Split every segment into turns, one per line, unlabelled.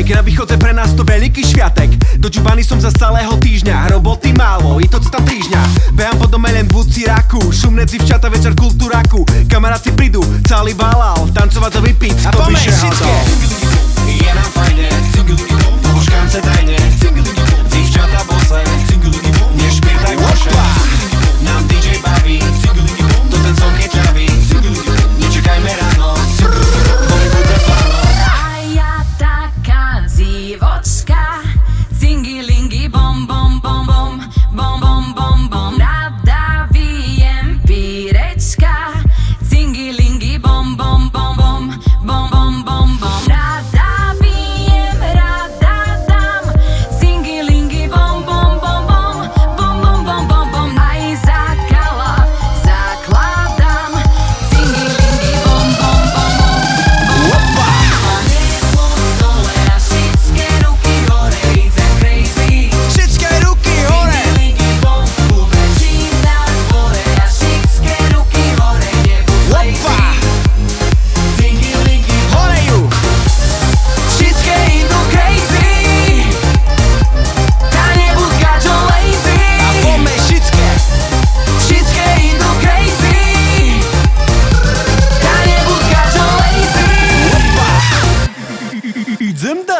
piatek Na východze pre nás to veľký šviatek. Dočúvaný som za celého týždňa Roboty málo, i to tam týždňa. Behám po dome len v raku Šumné dzivčata, večer kultúraku. Kamaráci prídu, celý balal Tancovať to vypiť,
A
to by
všetké.
Je nám fajne,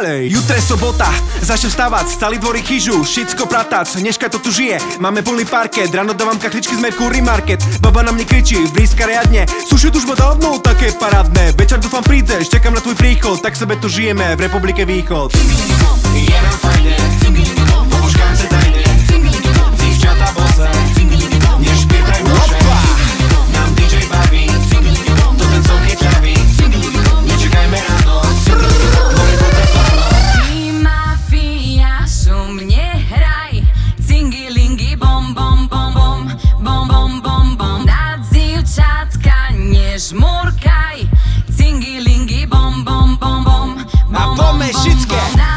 Idem dalej Jutre sobota, začnem vstávať Celý dvorík chyžu, všetko pratac Dneška to tu žije, máme plný parket Ráno dávam kachličky z Mercury Market. Baba na mne kričí, blízka riadne. Sušit už ma dávno, také parádne. Večer dúfam prídeš, čakám na tvoj príchod Tak sebe tu žijeme v Republike Východ.
Je nám fajne, same szyckie